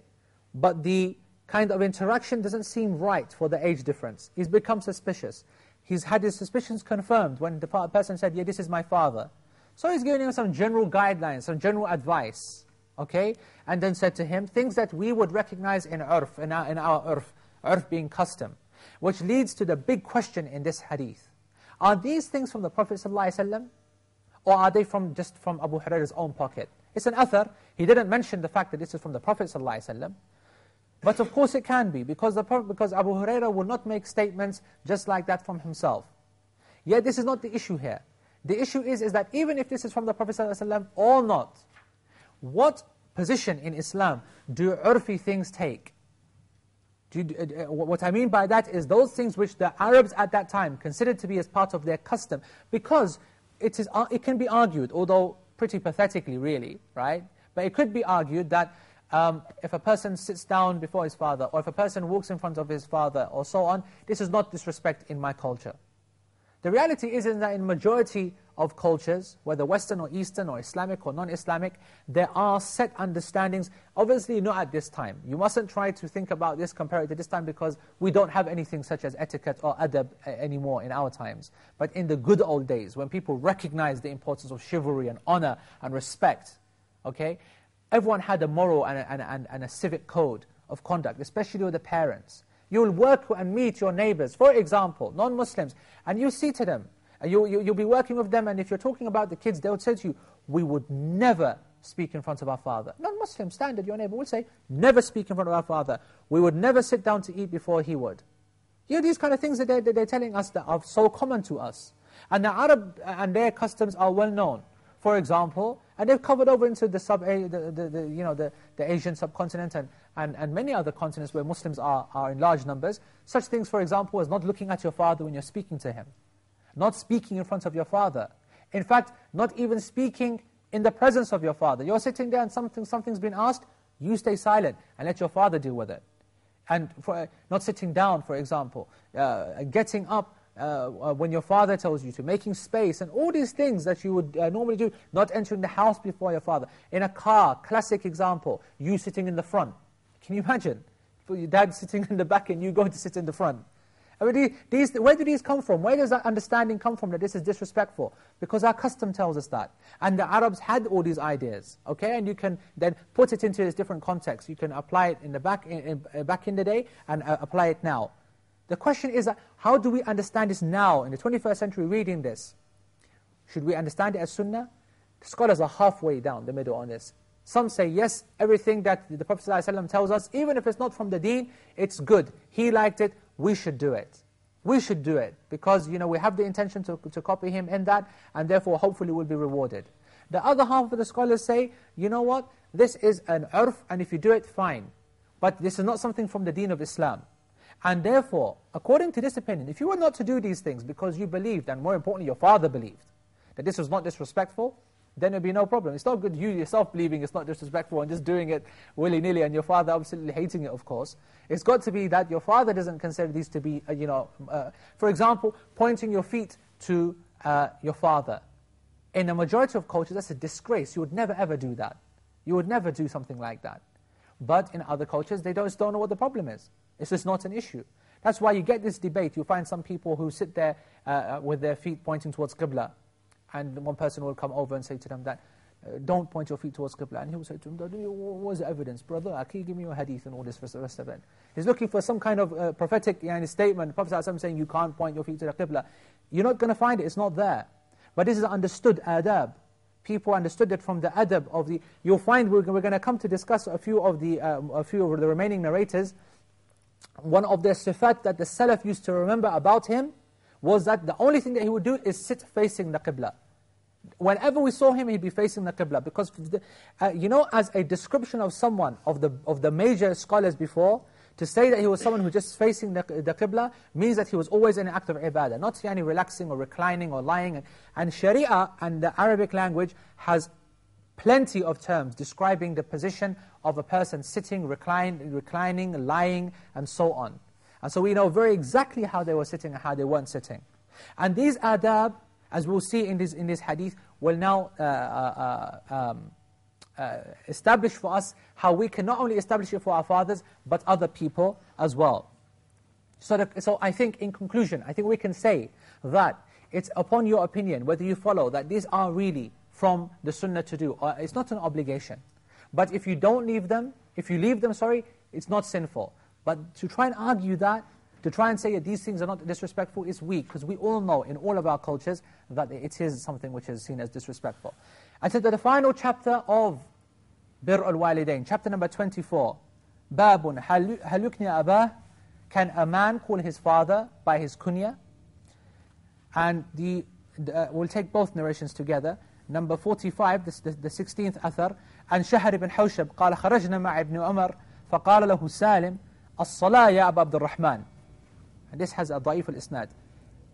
but the kind of interaction doesn't seem right for the age difference. He's become suspicious. He's had his suspicions confirmed when the person said, yeah, this is my father. So he's giving him some general guidelines, some general advice, okay? And then said to him, things that we would recognize in urf, in our, in our urf, urf being custom, which leads to the big question in this hadith. Are these things from the Prophet ﷺ, or are they from just from Abu Hurairah's own pocket? It's an athar. He didn't mention the fact that this is from the Prophet ﷺ. But of course it can be, because, the, because Abu Huraira will not make statements just like that from himself. Yet this is not the issue here. The issue is, is that even if this is from the Prophet ﷺ or not, what position in Islam do urfi things take? You, uh, uh, what I mean by that is those things which the Arabs at that time considered to be as part of their custom, because it, is, uh, it can be argued, although pretty pathetically really, right? But it could be argued that um, if a person sits down before his father, or if a person walks in front of his father, or so on, this is not disrespect in my culture. The reality is that in majority of cultures, whether Western or Eastern or Islamic or non-Islamic, there are set understandings, obviously not at this time. You mustn't try to think about this compared to this time because we don't have anything such as etiquette or adab eh, anymore in our times. But in the good old days, when people recognized the importance of chivalry and honor and respect, okay, everyone had a moral and a, and, and a civic code of conduct, especially with the parents. You'll work and meet your neighbors, for example, non-Muslims, and you see to them, you, you, you'll be working with them, and if you're talking about the kids, they'll say to you, we would never speak in front of our father. Non-Muslim standard, your neighbor will say, never speak in front of our father. We would never sit down to eat before he would. You know, these kind of things that they're, that they're telling us that are so common to us. And the Arab and their customs are well known. For example, and they've covered over into the, sub, eh, the, the, the, you know, the, the Asian subcontinent and, and, and many other continents where Muslims are, are in large numbers. Such things, for example, as not looking at your father when you're speaking to him not speaking in front of your father. In fact, not even speaking in the presence of your father. You're sitting there and something, something's been asked, you stay silent and let your father deal with it. And for, not sitting down, for example, uh, getting up uh, uh, when your father tells you to, making space, and all these things that you would uh, normally do, not entering the house before your father. In a car, classic example, you sitting in the front. Can you imagine? Your dad sitting in the back and you going to sit in the front. I mean, these, where do these come from? Where does that understanding come from that this is disrespectful? Because our custom tells us that. And the Arabs had all these ideas, okay? And you can then put it into its different contexts. You can apply it in the back in, in uh, back in the day and uh, apply it now. The question is, that how do we understand this now, in the 21st century, reading this? Should we understand it as sunnah? The scholars are halfway down the middle on this. Some say, yes, everything that the Prophet ﷺ tells us, even if it's not from the deen, it's good. He liked it, we should do it. We should do it because you know we have the intention to, to copy him in that and therefore hopefully we'll be rewarded. The other half of the scholars say, you know what, this is an urf and if you do it, fine. But this is not something from the deen of Islam. And therefore, according to this opinion, if you were not to do these things because you believed, and more importantly your father believed, that this was not disrespectful, then there'd be no problem. It's not good you yourself believing it's not disrespectful and just doing it willy-nilly and your father absolutely hating it, of course. It's got to be that your father doesn't consider these to be, uh, you know, uh, for example, pointing your feet to uh, your father. In a majority of cultures, that's a disgrace. You would never ever do that. You would never do something like that. But in other cultures, they just don't know what the problem is. It's just not an issue. That's why you get this debate. You find some people who sit there uh, uh with their feet pointing towards Qibla, and one person will come over and say to them that, uh, don't point your feet towards Qibla. And he will say to him, what is the evidence? Brother, can you give me your hadith and all this for the rest of it? He's looking for some kind of uh, prophetic yani, statement. Prophet ﷺ saying you can't point your feet to the Qibla. You're not going to find it, it's not there. But this is understood adab. People understood it from the adab of the... You'll find we're, we're going to come to discuss a few of the, um, a few of the remaining narrators. One of the sifat that the Salaf used to remember about him was that the only thing that he would do is sit facing the Qibla. Whenever we saw him, he'd be facing the Qibla. Because, the, uh, you know, as a description of someone, of the, of the major scholars before, to say that he was someone who just facing the, the Qibla means that he was always in an act of ibadah, not yani relaxing or reclining or lying. And, and Sharia and the Arabic language has plenty of terms describing the position of a person sitting, recline, reclining, lying, and so on. And so we know very exactly how they were sitting and how they weren't sitting. And these adab, as we'll see in this, in this hadith, will now uh, uh, uh um, uh, establish for us how we can not only establish it for our fathers, but other people as well. So, the, so I think in conclusion, I think we can say that it's upon your opinion, whether you follow, that these are really from the sunnah to do. Or it's not an obligation. But if you don't leave them, if you leave them, sorry, it's not sinful. But to try and argue that, to try and say that these things are not disrespectful is weak, because we all know in all of our cultures that it is something which is seen as disrespectful. I said that the final chapter of Bir al-Walidain, chapter number 24, Babun, hal yukniya abah, can a man call his father by his kunya? And the, uh, we'll take both narrations together. Number 45, this, the, the 16th athar, عن شهر بن حوشب قال خرجنا مع ابن عمر فقال له سالم الصلاة يا أبا عبد الرحمن this has a ضعيف الإسناد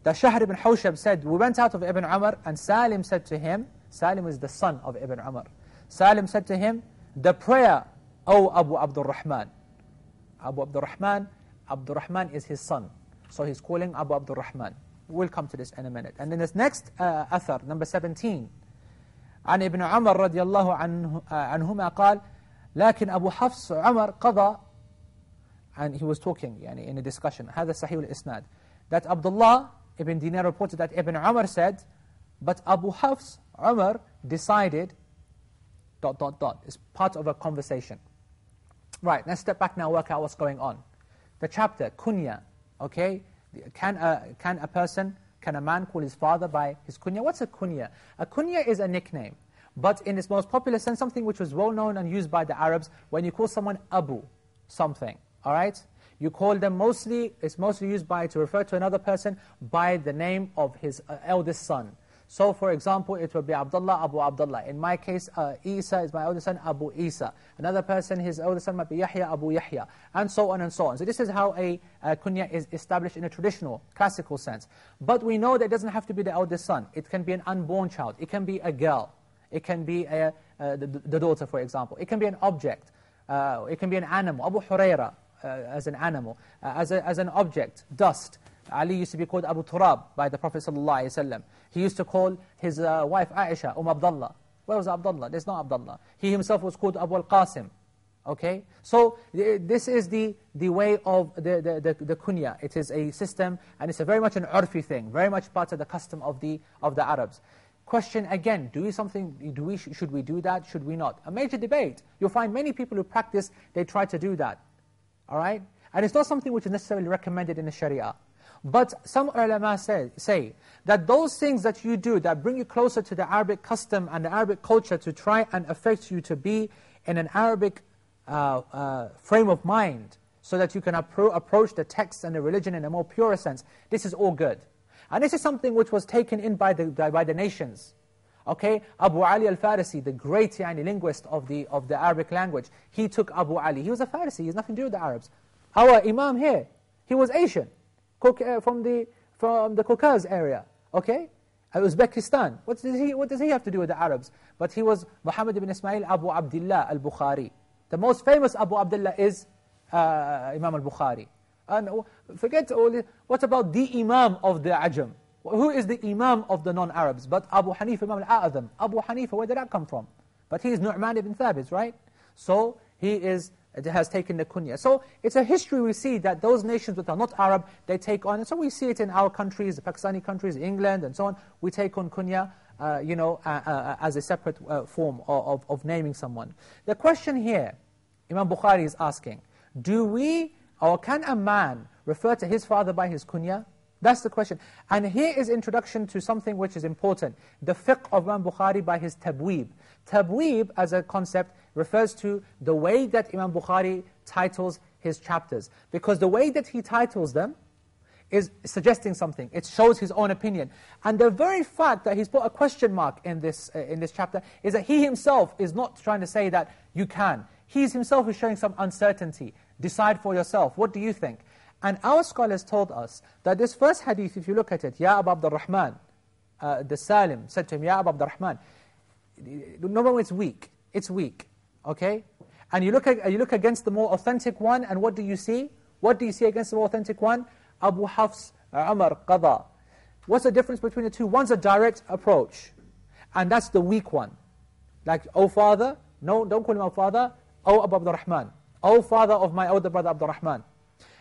the Shahr ibn Hawshab said we went out of Ibn Umar and Salim said to him Salim is the son of Ibn Umar Salim said to him the prayer O Abu Abdul Rahman Abu Abdul Rahman Abdul Rahman is his son so he's calling Abu Abdul Rahman we'll come to this in a minute and then this next uh, athar number 17 عن ابن عمر رضي الله عنه عنهما قال لكن أبو حفص عمر قضى and he was talking يعني in a discussion هذا صحيح الإسناد that Abdullah ibn Dinar reported that Ibn Umar said but Abu Hafs Umar decided dot dot dot it's part of a conversation right let's step back now work out what's going on the chapter kunya okay can a, can a person can a man call his father by his kunya? What's a kunya? A kunya is a nickname. But in its most popular sense, something which was well known and used by the Arabs, when you call someone Abu, something, all right? You call them mostly, it's mostly used by to refer to another person by the name of his uh, eldest son. So for example, it would be Abdullah, Abu Abdullah. In my case, uh, Isa is my eldest son, Abu Isa. Another person, his eldest son might be Yahya, Abu Yahya. And so on and so on. So this is how a uh, kunya is established in a traditional, classical sense. But we know that it doesn't have to be the eldest son. It can be an unborn child. It can be a girl. It can be a, uh, the, the, daughter, for example. It can be an object. Uh, it can be an animal. Abu Huraira as an animal. Uh, as, a, as an object, dust. Ali used to be called Abu Turab by the Prophet ﷺ. He used to call his uh, wife Aisha, Umm Abdullah. Where was Abdullah? There's no Abdullah. He himself was called Abu al-Qasim. Okay? So this is the, the way of the, the, the, the kunya. It is a system, and it's a very much an urfi thing, very much part of the custom of the, of the Arabs. Question again, do we something, do we, should we do that, should we not? A major debate. You'll find many people who practice, they try to do that. All right? And it's not something which is necessarily recommended in the Sharia. But some ulama say, say that those things that you do that bring you closer to the Arabic custom and the Arabic culture to try and affect you to be in an Arabic uh, uh, frame of mind, so that you can appro approach the texts and the religion in a more pure sense. This is all good. And this is something which was taken in by the, by the nations. Okay, Abu Ali al-Farisi, the great yani, linguist of the, of the Arabic language, he took Abu Ali. He was a Farisi, he has nothing to do with the Arabs. Our Imam here, he was Asian, uh, from the, from the Caucasus area, okay? Uh, Uzbekistan. What does, he, what does he have to do with the Arabs? But he was Muhammad ibn Ismail Abu Abdullah al-Bukhari. The most famous Abu Abdullah is uh, Imam al-Bukhari. And forget all this, what about the Imam of the Ajam? Who is the Imam of the non-Arabs? But Abu Hanifa, Imam al-A'adham. Abu Hanifa, where did that come from? But he is Nu'man ibn Thabit, right? So he is has taken the kunya. So it's a history we see that those nations that are not Arab, they take on, and so we see it in our countries, the Pakistani countries, England and so on, we take on kunya, uh, you know, uh, uh, as a separate uh, form of, of naming someone. The question here, Imam Bukhari is asking, do we, or can a man refer to his father by his kunya? That's the question. And here is introduction to something which is important. The fiqh of Imam Bukhari by his tabweeb. Tabweeb, as a concept, refers to the way that Imam Bukhari titles his chapters. Because the way that he titles them is suggesting something. It shows his own opinion. And the very fact that he's put a question mark in this, uh, in this chapter is that he himself is not trying to say that you can. He himself is showing some uncertainty. Decide for yourself. What do you think? And our scholars told us that this first hadith, if you look at it, Ya Abu Abdul Rahman, uh, the Salim said to him, Ya Abu Abdul Rahman, number one, it's weak. It's weak, okay? And you look, at, you look against the more authentic one, and what do you see? What do you see against the more authentic one? Abu Hafs, Umar, Qadha. What's the difference between the two? One's a direct approach, and that's the weak one. Like, oh father, no, don't call him oh father, oh Abu Abdul Rahman. Oh father of my older brother Abdul Rahman.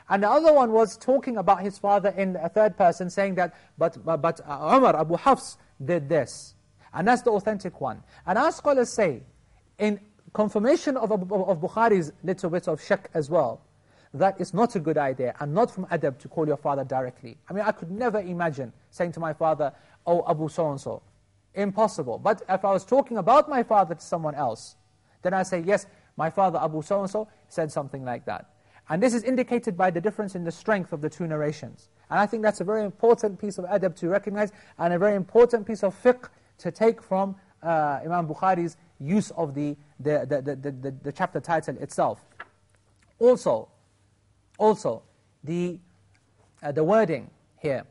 And the other one was talking about his father in a third person, saying that, but, but, but uh, Umar, Abu Hafs, did this. And that's the authentic one. And our scholars say, in confirmation of, of, of Bukhari's little bit of shak as well, that it's not a good idea and not from adab to call your father directly. I mean, I could never imagine saying to my father, oh, Abu so-and-so. Impossible. But if I was talking about my father to someone else, then I say, yes, my father Abu so-and-so said something like that. And this is indicated by the difference in the strength of the two narrations. And I think that's a very important piece of adab to recognize, and a very important piece of fiqh to take from uh, Imam Bukhari's use of the, the, the, the, the, chapter title itself. Also, also the, uh, the wording here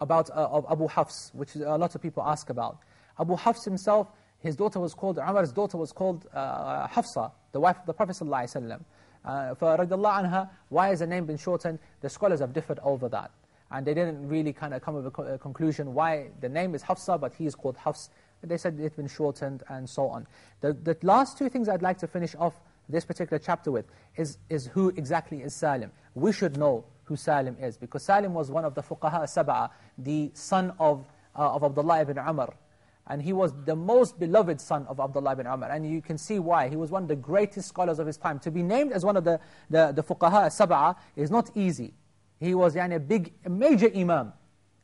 about uh, of Abu Hafs, which a lot of people ask about. Abu Hafs himself, his daughter was called, Umar's daughter was called uh, Hafsa, the wife of the Prophet ﷺ. Uh, for why has the name been shortened? The scholars have differed over that. And they didn't really kind of come to a, co a conclusion why the name is Hafsa, but he is called Hafs. They said it's been shortened and so on. The, the last two things I'd like to finish off this particular chapter with is, is who exactly is Salim. We should know who Salim is, because Salim was one of the fuqaha sab'a, the son of, uh, of Abdullah ibn Umar, and he was the most beloved son of Abdullah ibn Umar. And you can see why. He was one of the greatest scholars of his time. To be named as one of the, the, the fuqaha sab'ah is not easy. He was yani, a big, a major imam.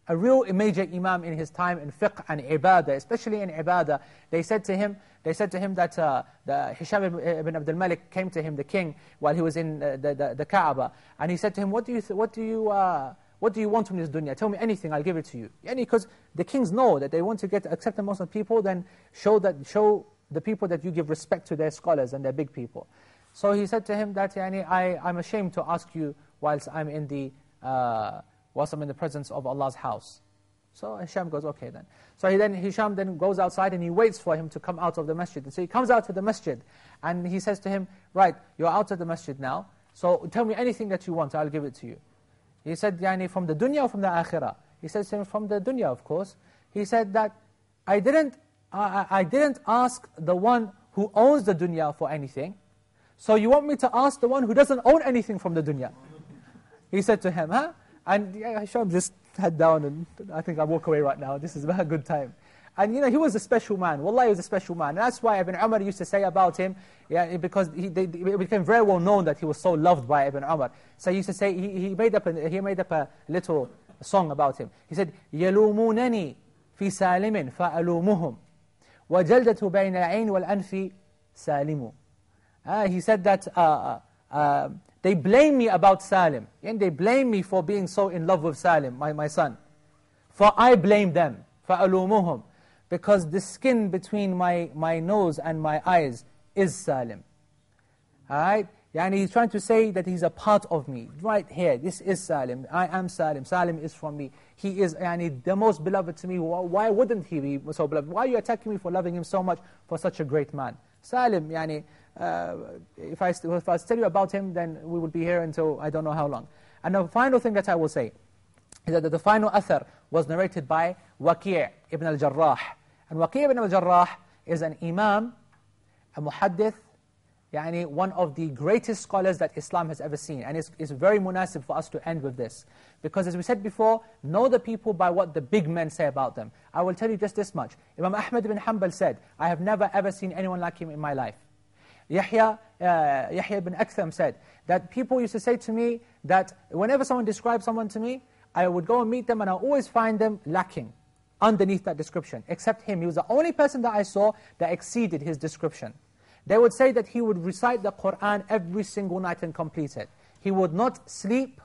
A real major imam in his time in fiqh and ibadah, especially in ibadah. They said to him, they said to him that uh, the Hisham ibn Abdul Malik came to him, the king, while he was in uh, the, the, the Kaaba. And he said to him, what do you, what do you, uh, what do you want from this dunya? Tell me anything, I'll give it to you. Because the kings know that they want to get accepted the people, then show, that, show the people that you give respect to their scholars and their big people. So he said to him that, yani, I, I'm ashamed to ask you whilst I'm in the, uh, whilst I'm in the presence of Allah's house. So Hisham goes, okay then. So he then, Hisham then goes outside and he waits for him to come out of the masjid. And so he comes out to the masjid and he says to him, right, you're out of the masjid now, so tell me anything that you want, I'll give it to you. He said, yani from the dunya or from the akhirah? He said from the dunya, of course. He said that, I didn't, I, I didn't ask the one who owns the dunya for anything, so you want me to ask the one who doesn't own anything from the dunya? He said to him, huh? And Hisham just head down and I think I'll walk away right now. This is a good time. And you know, he was a special man. Wallah, he was a special man. And that's why Ibn Umar used to say about him, yeah, because he, they, it became very well known that he was so loved by Ibn Umar. So he used to say, he, he, made, up a, he made up a little song about him. He said, يَلُومُونَنِي فِي سَالِمٍ فَأَلُومُهُمْ وَجَلْدَةُ بَيْنَ الْعَيْنِ وَالْأَنْفِ سَالِمُ uh, He said that uh, uh, uh, they blame me about Salim. And they blame me for being so in love with Salim, my, my son. For I blame them. فَأَلُومُهُمْ because the skin between my, my nose and my eyes is Salim. Alright? Yani he's trying to say that he's a part of me. Right here, this is Salim. I am Salim. Salim is from me. He is yani, the most beloved to me. Why wouldn't he be so beloved? Why are you attacking me for loving him so much for such a great man? Salim, yani, uh, if, I, if I tell you about him, then we will be here until I don't know how long. And the final thing that I will say is that the final athar was narrated by Waqi' ibn al-Jarrah. And Waqi' ibn al-Jarrah is an imam, a muhaddith, yani one of the greatest scholars that Islam has ever seen. And it's, it's very munasib for us to end with this. Because as we said before, know the people by what the big men say about them. I will tell you just this much. Imam Ahmad ibn Hanbal said, I have never ever seen anyone like him in my life. Yahya, uh, Yahya ibn Aktham said, that people used to say to me that whenever someone describes someone to me, I would go and meet them and I always find them lacking underneath that description, except him. He was the only person that I saw that exceeded his description. They would say that he would recite the Qur'an every single night and complete it. He would not sleep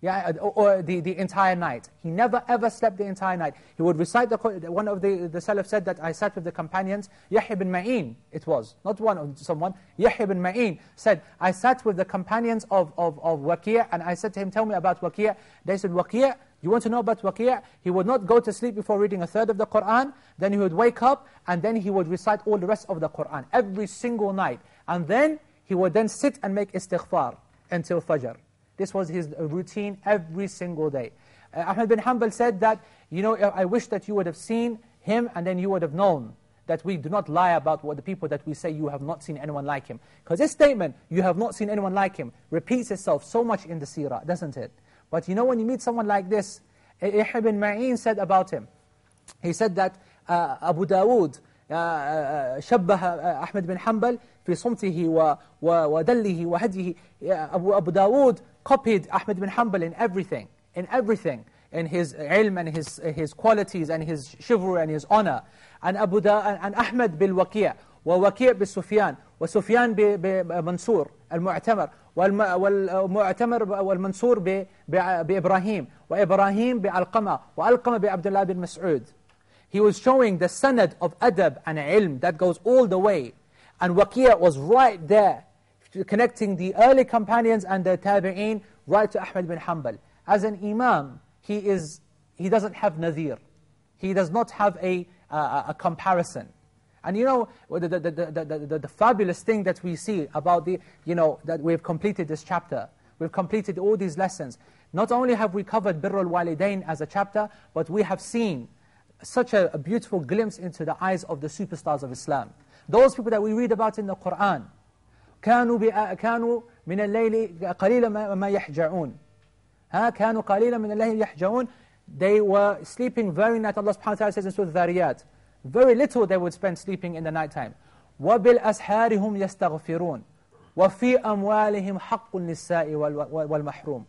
yeah, uh, or, or the, the entire night. He never ever slept the entire night. He would recite the Qur'an. One of the, the Salaf said that I sat with the companions, Yahya bin Ma'in it was, not one of someone, Yahya bin Ma'in said, I sat with the companions of, of, of Waqi' and I said to him, tell me about Waqi' They said, Waqi' You want to know about Waqi'? He would not go to sleep before reading a third of the Qur'an, then he would wake up, and then he would recite all the rest of the Qur'an, every single night. And then he would then sit and make istighfar until Fajr. This was his routine every single day. Uh, Ahmed bin Hanbal said that, you know, I wish that you would have seen him, and then you would have known that we do not lie about what the people that we say you have not seen anyone like him. Because this statement, you have not seen anyone like him, repeats itself so much in the seerah, doesn't it? But you know when you meet someone like this, Yahya bin Ma'in said about him, he said that uh, Abu Dawood شبه أحمد بن حنبل في صمته ودله وهديه Abu, Abu Dawood copied Ahmed bin Hanbal in everything, in everything, in his ilm and his, his qualities and his chivalry and his honor. And Abu da, and Ahmed bil Waqi' ووكيع بالسفيان وسفيان بمنصور المعتمر والمعتمر والمنصور بإبراهيم وإبراهيم بالقمة والقمة بعبد الله بن Mas'ud. He was showing the sanad of adab and ilm that goes all the way. And Waqi' was right there, connecting the early companions and the tabi'een right to Ahmad bin Hanbal. As an imam, he, is, he doesn't have nazir. He does not have a, a comparison. And you know, the, the, the, the, the fabulous thing that we see about the, you know, that we've completed this chapter, we've completed all these lessons. Not only have we covered Birrul Walidain as a chapter, but we have seen such a, a, beautiful glimpse into the eyes of the superstars of Islam. Those people that we read about in the Qur'an, كانوا كانوا من الليل قليلا ما يحجعون ها كانوا قليلا من الليل يحجعون they were sleeping very night Allah subhanahu wa ta'ala says in Surah Dhariyat very little they would spend sleeping in the night time. وَبِالْأَسْحَارِ هُمْ يَسْتَغْفِرُونَ وَفِي أَمْوَالِهِمْ حَقٌّ لِلسَّائِ وَالْمَحْرُومِ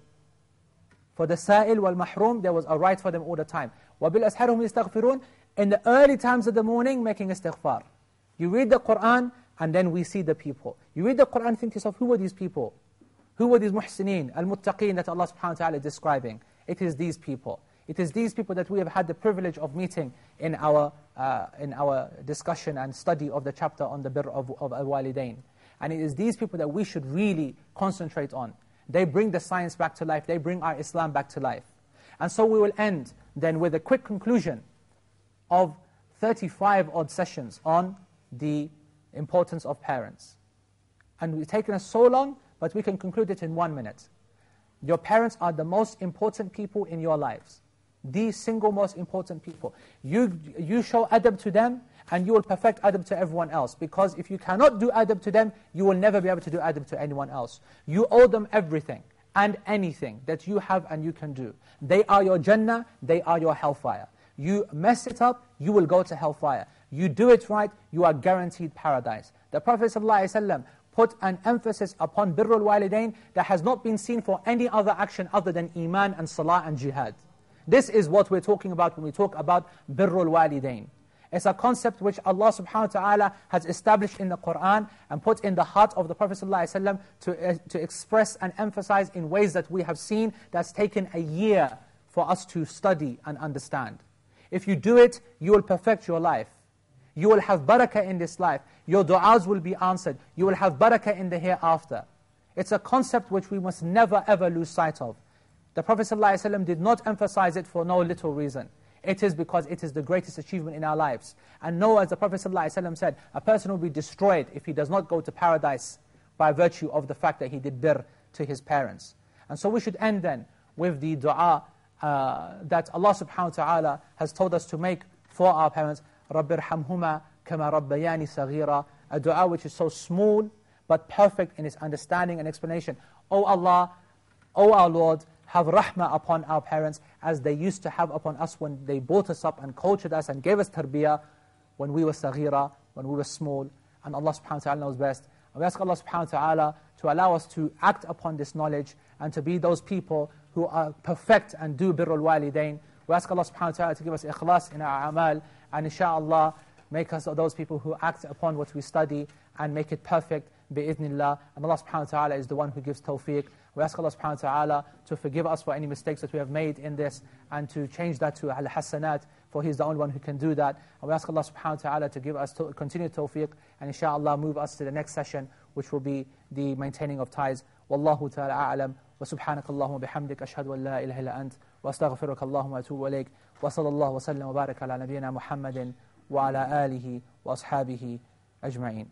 For the sa'il wal mahrum, there was a right for them all the time. وَبِالْأَسْحَارِ هُمْ يَسْتَغْفِرُونَ In the early times of the morning, making istighfar. You read the Qur'an, and then we see the people. You read the Qur'an, think to yourself, who were these people? Who were these muhsineen, al-muttaqeen that Allah subhanahu wa ta'ala is describing? It is these people. It is these people that we have had the privilege of meeting in our, uh, in our discussion and study of the chapter on the birr of, of al-walidain. And it is these people that we should really concentrate on. They bring the science back to life. They bring our Islam back to life. And so we will end then with a quick conclusion of 35 odd sessions on the importance of parents. And it's taken us so long, but we can conclude it in one minute. Your parents are the most important people in your lives the single most important people. You, you show adab to them, and you will perfect adab to everyone else. Because if you cannot do adab to them, you will never be able to do adab to anyone else. You owe them everything and anything that you have and you can do. They are your Jannah, they are your hellfire. You mess it up, you will go to hellfire. You do it right, you are guaranteed paradise. The Prophet ﷺ put an emphasis upon birrul walidain that has not been seen for any other action other than iman and salah and jihad. This is what we're talking about when we talk about birrul walidain. It's a concept which Allah subhanahu wa ta'ala has established in the Qur'an and put in the heart of the Prophet ﷺ to, uh, to express and emphasize in ways that we have seen that's taken a year for us to study and understand. If you do it, you will perfect your life. You will have barakah in this life. Your du'as will be answered. You will have barakah in the hereafter. It's a concept which we must never ever lose sight of. The Prophet ﷺ did not emphasize it for no little reason. It is because it is the greatest achievement in our lives. And know, as the Prophet ﷺ said, a person will be destroyed if he does not go to paradise by virtue of the fact that he did birr to his parents. And so we should end then with the dua uh, that Allah subhanahu wa ta'ala has told us to make for our parents. رَبِّ ارْحَمْهُمَا كَمَا رَبَّيَانِ صَغِيرًا A dua which is so small but perfect in its understanding and explanation. O Allah, O our Lord, have rahmah upon our parents as they used to have upon us when they brought us up and cultured us and gave us tarbiyah when we were saghira, when we were small. And Allah subhanahu wa ta'ala knows best. And we ask Allah subhanahu wa ta'ala to allow us to act upon this knowledge and to be those people who are perfect and do birrul walidain. We ask Allah subhanahu wa ta'ala to give us ikhlas in our amal and inshaAllah make us those people who act upon what we study and make it perfect bi'idhnillah. And Allah subhanahu wa ta'ala is the one who gives tawfiq. We ask Allah subhanahu wa ta'ala to forgive us for any mistakes that we have made in this and to change that to al-hasanat, for He's the only one who can do that. And we ask Allah subhanahu wa ta'ala to give us to, continued tawfiq and inshallah move us to the next session, which will be the maintaining of ties. Wallahu ta'ala a'lam. وسبحانك اللهم وبحمدك أشهد أن لا إله إلا أنت وأستغفرك اللهم وأتوب إليك وصلى الله وسلم وبارك على نبينا محمد وعلى آله وأصحابه أجمعين